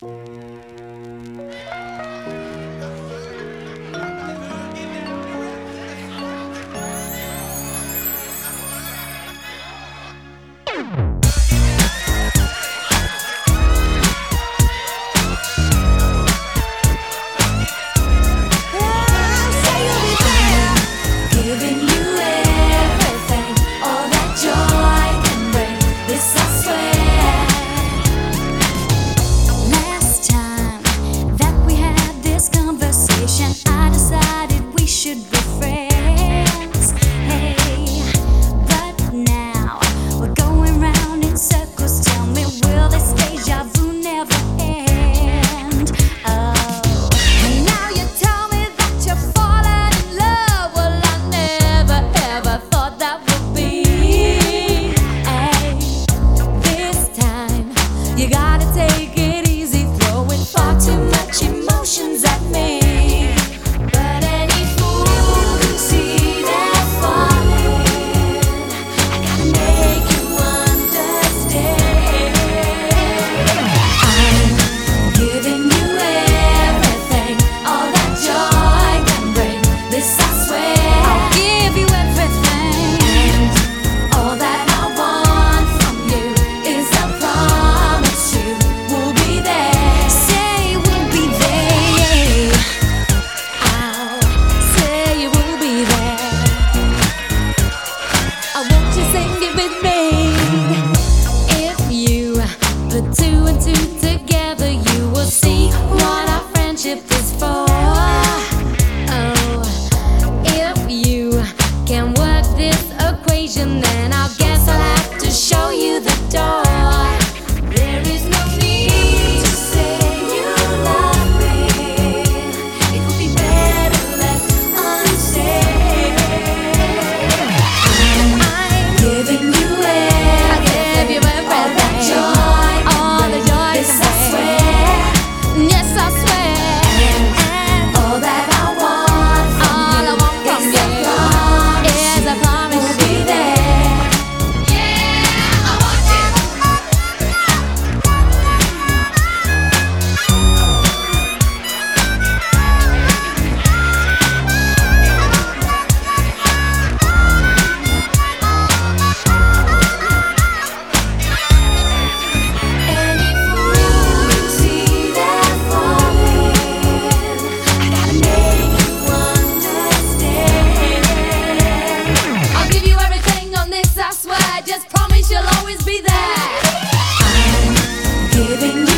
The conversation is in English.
Giving she'll always be there. I'm giving you.